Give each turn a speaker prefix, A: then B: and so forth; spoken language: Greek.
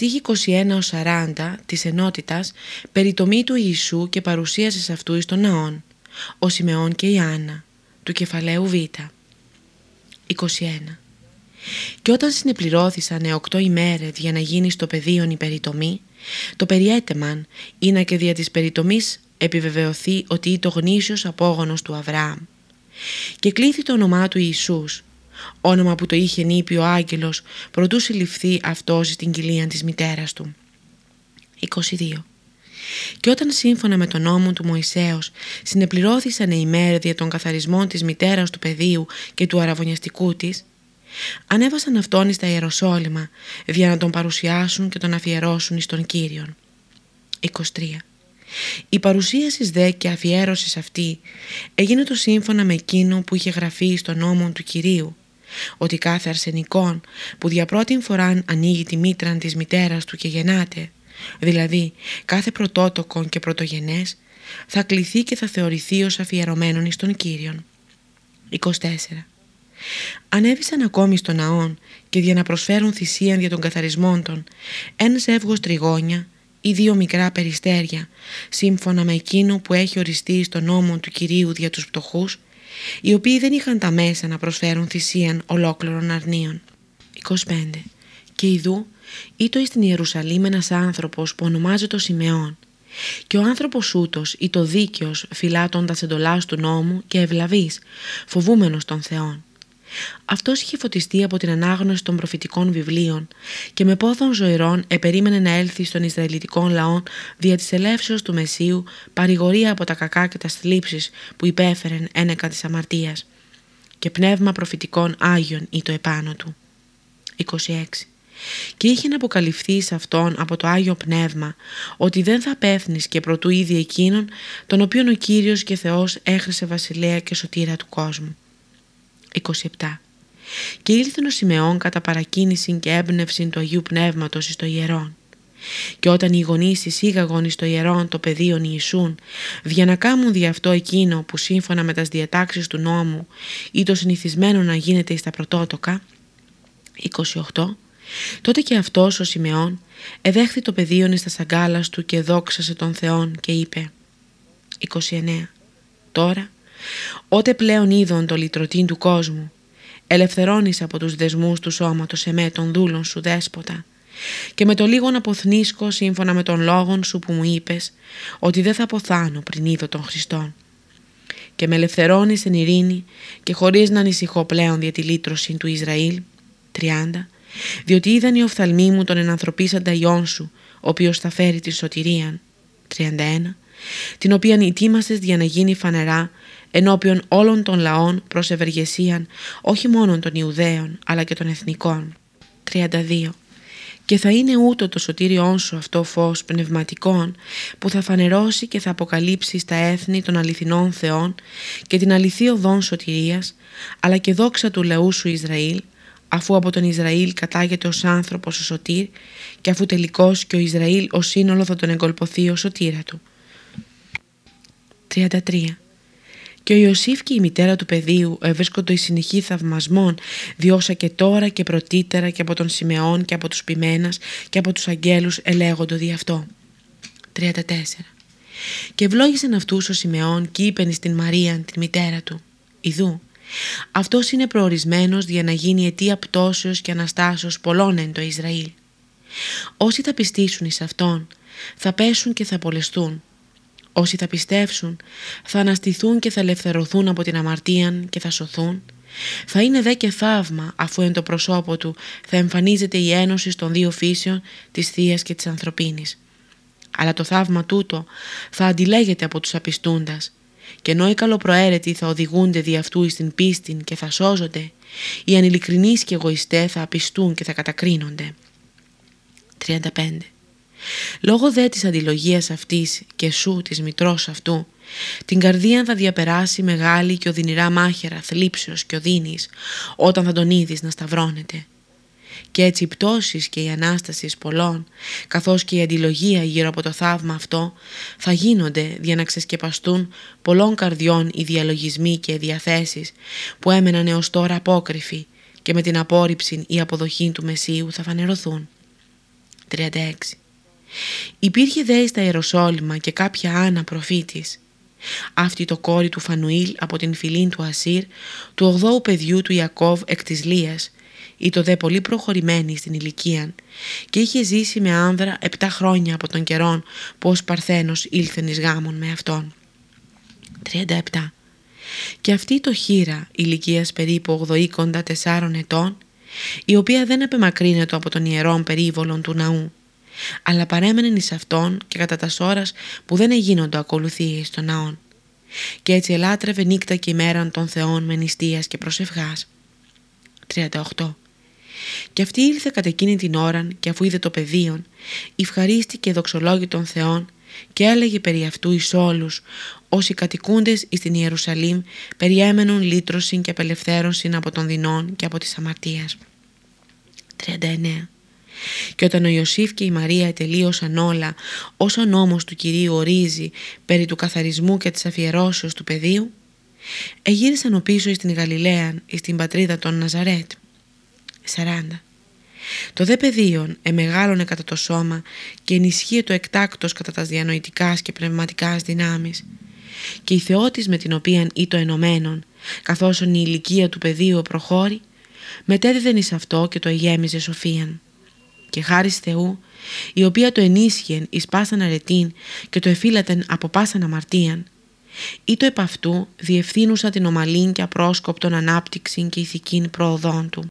A: στίχη 21-40 της ενότητας περιτομή του Ιησού και παρουσίασης σε αυτού εις τον ναόν, ο Σιμεών και η Άννα, του κεφαλαίου Β. 21. Και όταν συνεπληρώθησαν οκτώ ημέρες για να γίνει στο πεδίο η περιτομή, το περιέτεμαν είναι και δια της περιτομής επιβεβαιωθεί ότι το γνήσιος απόγονος του Αβραάμ. Και κλήθη το όνομά του Ιησούς, όνομα που το είχε νύπει ο άγγελος προτού συλληφθεί αυτός στην κοιλία της μητέρας του. 22. Και όταν σύμφωνα με τον νόμο του Μωυσέως συνεπληρώθησαν οι μέρες για τον καθαρισμό της μητέρας του παιδίου και του αραβωνιαστικού της, ανέβασαν αυτόν εις τα Ιεροσόλυμα για να τον παρουσιάσουν και τον αφιερώσουν εις τον Κύριον. 23. Η παρουσίασης δε και αφιέρωσης αυτή έγινε το σύμφωνα με εκείνο που είχε γραφεί στον νόμο του Κυρίου ότι κάθε αρσενικόν που δια πρώτη φορά ανοίγει τη μήτρα της μητέρας του και γεννάται, δηλαδή κάθε πρωτότοκον και πρωτογενές, θα κληθεί και θα θεωρηθεί ως αφιερωμένον εις τον Κύριον. 24. Ανέβησαν ακόμη στον ναόν και για να προσφέρουν θυσίαν για τον καθαρισμό των, ένας ζεύγος τριγώνια ή δύο μικρά περιστέρια, σύμφωνα με εκείνο που έχει οριστεί στον νόμο του Κυρίου για τους πτωχούς, οι οποίοι δεν είχαν τα μέσα να προσφέρουν θυσίαν ολόκληρων αρνίων. 25. Και ειδού ήτο στην Ιερουσαλήμ ένας άνθρωπος που ονομάζεται ο Σιμεών και ο άνθρωπος ούτος ή το δίκαιος φυλάτοντας εντολάς του νόμου και ευλαβής, φοβούμενος των Θεών. Αυτός είχε φωτιστεί από την ανάγνωση των προφητικών βιβλίων και με πόθον ζωηρών επερίμενε να έλθει στον Ισραηλιτικό λαό δια της ελεύσεως του Μεσίου παρηγορία από τα κακά και τα θλίψεις που υπέφερεν ένεκα της αμαρτίας και πνεύμα προφητικών Άγιων ή το επάνω του. 26. Και είχε να αποκαλυφθεί σε αυτόν από το Άγιο Πνεύμα ότι δεν θα πέθνεις και προτού ήδη εκείνον τον οποίον ο Κύριος και Θεός έχρισε βασιλέα και σωτήρα του κόσμου. 27. Και ήλθε ο Σιμεών κατά παρακίνηση και έμπνευση του Αγίου Πνεύματος εις το ιερόν. Και όταν οι γονείς εισήγαγον εις το ιερόν το πεδίον Ιησούν, για να κάμουν δι' αυτό εκείνο που σύμφωνα με τις διατάξεις του νόμου ή το συνηθισμένο να γίνεται εις τα πρωτότοκα, 28. Τότε και αυτός ο Σιμεών εδέχθη το πεδίον εις τα σαγκάλας του και δόξασε τον Θεόν και είπε 29. Τώρα Ότε πλέον είδον το λυτρωτήν του κόσμου, ελευθερώνεις από τους δεσμούς του σώματος εμέ των δούλων σου δέσποτα. Και με το λίγον αποθνίσκω σύμφωνα με τον λόγον σου που μου είπες ότι δεν θα αποθάνω πριν είδω τον Χριστόν. Και με ελευθερώνεις εν ειρήνη και χωρίς να ανησυχώ πλέον για τη λύτρωση του Ισραήλ 30 διότι είδαν οι οφθαλμοί μου τον ενανθρωπίσαντα Υιόν σου ο οποίος θα φέρει τη σωτηρίαν 31 την οποία ετοίμασες για να γίνει φανερά ενώπιον όλων των λαών προς ευεργεσίαν όχι μόνο των Ιουδαίων αλλά και των εθνικών. 32. Και θα είναι ούτω το σωτήριόν σου αυτό φως πνευματικών που θα φανερώσει και θα αποκαλύψει στα έθνη των αληθινών θεών και την αληθή οδόν σωτηρίας αλλά και δόξα του λαού σου Ισραήλ αφού από τον Ισραήλ κατάγεται ως άνθρωπος ο σωτήρ και αφού τελικώς και ο Ισραήλ ως σύνολο θα τον εγκολποθεί ο σωτήρα του. 33. Και ο Ιωσήφ και η μητέρα του παιδίου ευρίσκοντο εις συνεχή θαυμασμών διόσα και τώρα και πρωτήτερα και από τον Σιμεών και από τους Πιμένας και από τους αγγέλους ελέγοντο δι' αυτό. 34. Και ευλόγησαν αυτούς ο Σιμεών και είπεν στην Μαρία την μητέρα του «Ιδού, αυτός είναι προορισμένος για να γίνει αιτία πτώσεως και αναστάσεως πολλών εν το Ισραήλ. Όσοι θα πιστήσουν εις αυτόν θα πέσουν και θα απολεστούν Όσοι θα πιστεύσουν θα αναστηθούν και θα ελευθερωθούν από την αμαρτία και θα σωθούν. Θα είναι δε και θαύμα αφού εν το προσώπο του θα εμφανίζεται η ένωση των δύο φύσεων της θείας και της ανθρωπίνης. Αλλά το θαύμα τούτο θα αντιλέγεται από τους απιστούντας και ενώ οι καλοπροαίρετοι θα οδηγούνται δι' αυτού στην πίστη και θα σώζονται, οι ανηλικρινείς και εγωιστές θα απιστούν και θα κατακρίνονται. 35. Λόγω δε της αντιλογίας αυτής και σου της μητρός αυτού, την καρδία θα διαπεράσει μεγάλη και οδυνηρά μάχαιρα θλίψεως και οδύνης όταν θα τον είδεις να σταυρώνεται. Και έτσι οι πτώσεις και η Ανάσταση πολλών, καθώς και η αντιλογία γύρω από το θαύμα αυτό, θα γίνονται για να ξεσκεπαστούν πολλών καρδιών οι διαλογισμοί και οι διαθέσεις που έμεναν έως τώρα απόκρυφοι και με την απόρριψη ή αποδοχή του Μεσίου θα φανερωθούν. 36. Υπήρχε δέη στα Ιεροσόλυμα και κάποια Άννα προφήτης. Αυτή το κόρη του Φανουήλ από την φυλήν του Ασύρ, του ογδόου παιδιού του Ιακώβ εκ της Λίας, ή το δε πολύ προχωρημένη στην ηλικία και είχε ζήσει με άνδρα επτά χρόνια από τον καιρόν που ως Παρθένος ήλθεν εις γάμον με αυτόν. 37. Και αυτή το χείρα ηλικίας περίπου 84 ετών, η οποία δεν απεμακρύνεται από τον ιερόν περίβολον του ναού, αλλά παρέμενε εις αυτόν και κατά τας σώρας που δεν εγίνοντο ακολουθίες στον ναόν. Και έτσι ελάτρευε νύχτα και ημέραν των Θεών με νηστείας και προσευχάς. 38. Και αυτή ήλθε κατά εκείνη την ώρα και αφού είδε το πεδίο, ευχαρίστηκε δοξολόγη των Θεών και έλεγε περί αυτού εις όλους, όσοι κατοικούντες εις την Ιερουσαλήμ περιέμενουν λύτρωση και απελευθέρωση από των δεινών και από της αμαρτίας. 39. Και όταν ο Ιωσήφ και η Μαρία τελείωσαν όλα όσο ο νόμος του Κυρίου ορίζει περί του καθαρισμού και της αφιερώσεως του πεδίου, εγύρισαν ο πίσω στην Γαλιλαία, εις την πατρίδα των Ναζαρέτ. 40. Το δε πεδίον εμεγάλωνε κατά το σώμα και ενισχύε το εκτάκτος κατά τα διανοητικάς και πνευματικάς δυνάμεις. Και η Θεότης με την οποία το ενωμένον, καθώς η ηλικία του πεδίου προχώρη, μετέδιδεν εις αυτό και το εγέμιζε σοφίαν. Και χάρις Θεού, η οποία το ενίσχυεν εις πάσαν αρετήν και το εφύλατεν από πάσαν αμαρτίαν, ή το επ' αυτού διευθύνουσα την ομαλήν και απρόσκοπτον ανάπτυξη και ηθικήν προοδόν του.